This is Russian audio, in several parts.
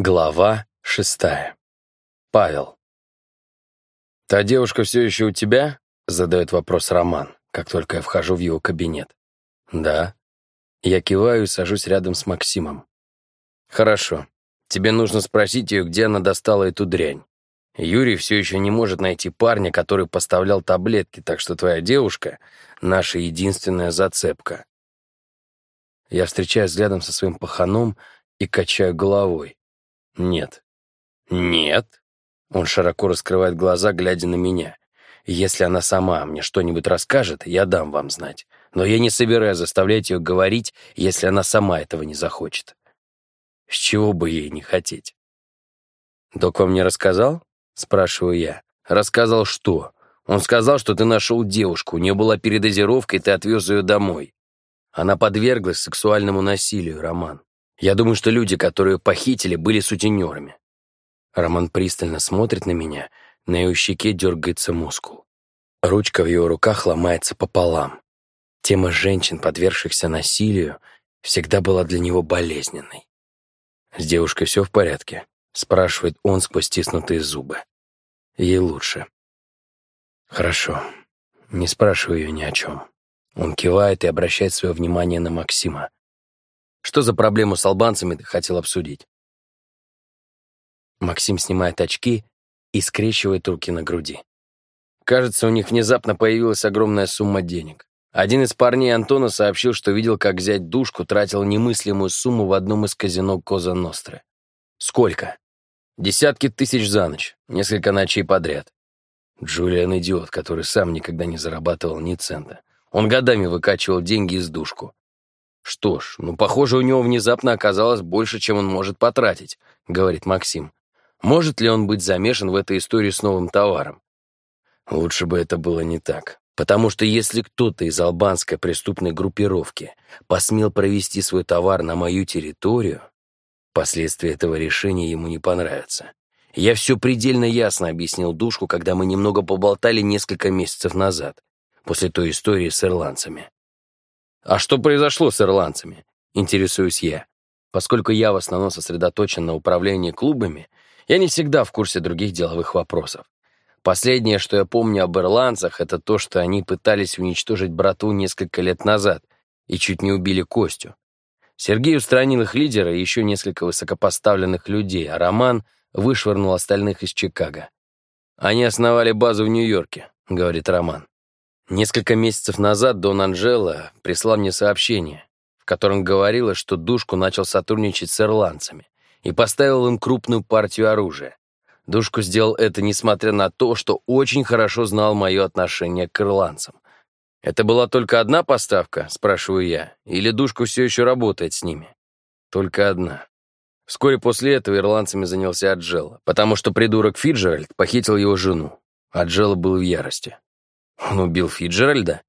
Глава шестая. Павел. «Та девушка все еще у тебя?» — задает вопрос Роман, как только я вхожу в его кабинет. «Да». Я киваю и сажусь рядом с Максимом. «Хорошо. Тебе нужно спросить ее, где она достала эту дрянь. Юрий все еще не может найти парня, который поставлял таблетки, так что твоя девушка — наша единственная зацепка». Я встречаюсь взглядом со своим паханом и качаю головой. «Нет». «Нет?» Он широко раскрывает глаза, глядя на меня. «Если она сама мне что-нибудь расскажет, я дам вам знать. Но я не собираюсь заставлять ее говорить, если она сама этого не захочет. С чего бы ей не хотеть?» «Док вам не рассказал?» — спрашиваю я. «Рассказал что?» «Он сказал, что ты нашел девушку, у нее была передозировка, и ты отвез ее домой. Она подверглась сексуальному насилию, Роман. Я думаю, что люди, которые похитили, были сутенерами. Роман пристально смотрит на меня, на его щеке дергается мускул. Ручка в его руках ломается пополам. Тема женщин, подвергшихся насилию, всегда была для него болезненной. «С девушкой все в порядке?» — спрашивает он сквозь стиснутые зубы. Ей лучше. «Хорошо. Не спрашиваю ее ни о чем». Он кивает и обращает свое внимание на Максима. Что за проблему с албанцами ты хотел обсудить?» Максим снимает очки и скрещивает руки на груди. Кажется, у них внезапно появилась огромная сумма денег. Один из парней Антона сообщил, что видел, как взять душку тратил немыслимую сумму в одном из казино Коза Ностры. Сколько? Десятки тысяч за ночь, несколько ночей подряд. Джулиан идиот, который сам никогда не зарабатывал ни цента. Он годами выкачивал деньги из душку. «Что ж, ну, похоже, у него внезапно оказалось больше, чем он может потратить», — говорит Максим. «Может ли он быть замешан в этой истории с новым товаром?» Лучше бы это было не так. Потому что если кто-то из албанской преступной группировки посмел провести свой товар на мою территорию, последствия этого решения ему не понравятся. Я все предельно ясно объяснил Душку, когда мы немного поболтали несколько месяцев назад, после той истории с ирландцами. «А что произошло с ирландцами?» — интересуюсь я. Поскольку я в основном сосредоточен на управлении клубами, я не всегда в курсе других деловых вопросов. Последнее, что я помню об ирландцах, это то, что они пытались уничтожить брату несколько лет назад и чуть не убили Костю. Сергей устранил их лидера и еще несколько высокопоставленных людей, а Роман вышвырнул остальных из Чикаго. «Они основали базу в Нью-Йорке», — говорит Роман. Несколько месяцев назад Дон Анжело прислал мне сообщение, в котором говорилось, что Душку начал сотрудничать с ирландцами и поставил им крупную партию оружия. Душку сделал это, несмотря на то, что очень хорошо знал мое отношение к ирландцам. «Это была только одна поставка?» — спрашиваю я. «Или Душку все еще работает с ними?» «Только одна». Вскоре после этого ирландцами занялся Аджело, потому что придурок Фиджеральд похитил его жену. Аджело был в ярости. Он убил Фиджеральда?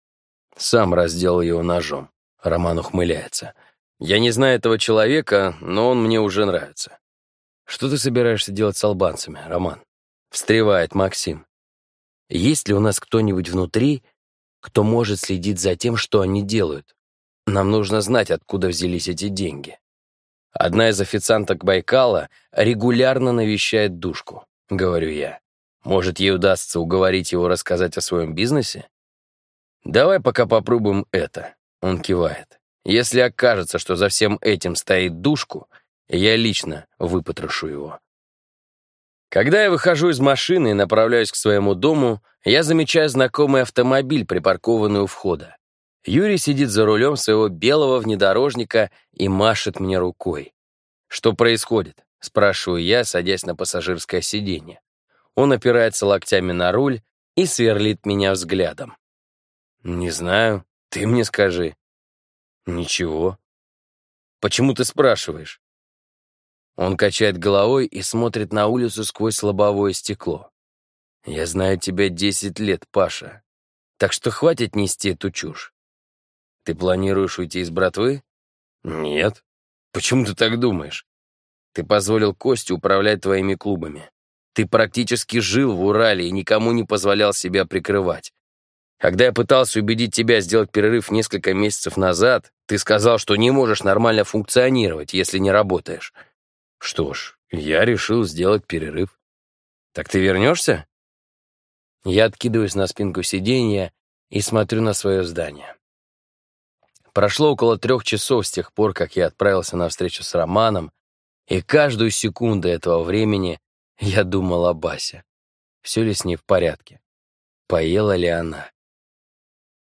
Сам разделал его ножом. Роман ухмыляется. Я не знаю этого человека, но он мне уже нравится. Что ты собираешься делать с албанцами, Роман? Встревает Максим. Есть ли у нас кто-нибудь внутри, кто может следить за тем, что они делают? Нам нужно знать, откуда взялись эти деньги. Одна из официанток Байкала регулярно навещает душку, говорю я. Может, ей удастся уговорить его рассказать о своем бизнесе? Давай пока попробуем это. Он кивает. Если окажется, что за всем этим стоит душку, я лично выпотрошу его. Когда я выхожу из машины и направляюсь к своему дому, я замечаю знакомый автомобиль, припаркованный у входа. Юрий сидит за рулем своего белого внедорожника и машет мне рукой. «Что происходит?» — спрашиваю я, садясь на пассажирское сиденье. Он опирается локтями на руль и сверлит меня взглядом. «Не знаю. Ты мне скажи». «Ничего». «Почему ты спрашиваешь?» Он качает головой и смотрит на улицу сквозь лобовое стекло. «Я знаю тебя десять лет, Паша, так что хватит нести эту чушь. Ты планируешь уйти из братвы?» «Нет». «Почему ты так думаешь?» «Ты позволил Косте управлять твоими клубами. Ты практически жил в Урале и никому не позволял себя прикрывать. Когда я пытался убедить тебя сделать перерыв несколько месяцев назад, ты сказал, что не можешь нормально функционировать, если не работаешь. Что ж, я решил сделать перерыв. Так ты вернешься? Я откидываюсь на спинку сиденья и смотрю на свое здание. Прошло около трех часов с тех пор, как я отправился на встречу с Романом, и каждую секунду этого времени я думал о Басе. Все ли с ней в порядке? Поела ли она?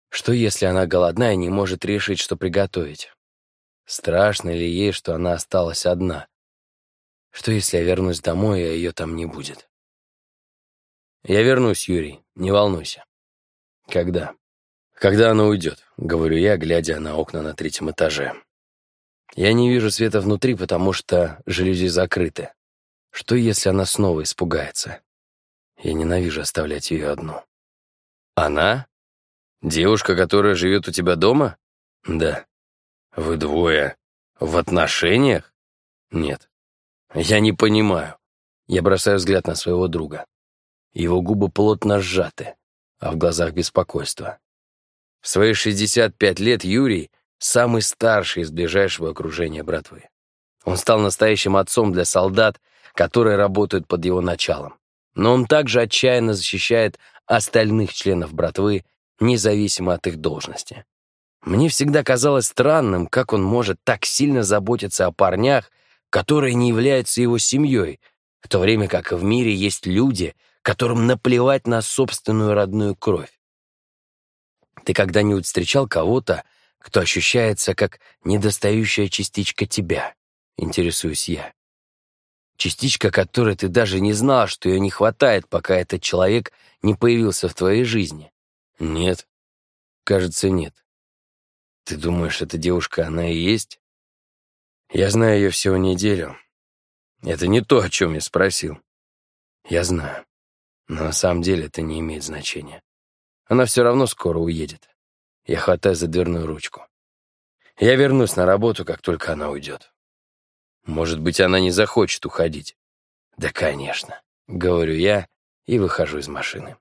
Что, если она голодна и не может решить, что приготовить? Страшно ли ей, что она осталась одна? Что, если я вернусь домой, и ее там не будет? Я вернусь, Юрий, не волнуйся. Когда? Когда она уйдет, говорю я, глядя на окна на третьем этаже. Я не вижу света внутри, потому что жалюзи закрыты. Что, если она снова испугается? Я ненавижу оставлять ее одну. Она? Девушка, которая живет у тебя дома? Да. Вы двое в отношениях? Нет. Я не понимаю. Я бросаю взгляд на своего друга. Его губы плотно сжаты, а в глазах беспокойство. В свои 65 лет Юрий — самый старший из ближайшего окружения братвы. Он стал настоящим отцом для солдат, которые работают под его началом. Но он также отчаянно защищает остальных членов братвы независимо от их должности. Мне всегда казалось странным, как он может так сильно заботиться о парнях, которые не являются его семьей, в то время как в мире есть люди, которым наплевать на собственную родную кровь. Ты когда-нибудь встречал кого-то, кто ощущается как недостающая частичка тебя? Интересуюсь я. Частичка, которой ты даже не знал, что ее не хватает, пока этот человек не появился в твоей жизни. Нет. Кажется, нет. Ты думаешь, эта девушка она и есть? Я знаю ее всего неделю. Это не то, о чем я спросил. Я знаю. Но на самом деле это не имеет значения. Она все равно скоро уедет. Я хватаю за дверную ручку. Я вернусь на работу, как только она уйдет. Может быть, она не захочет уходить. Да, конечно, говорю я и выхожу из машины.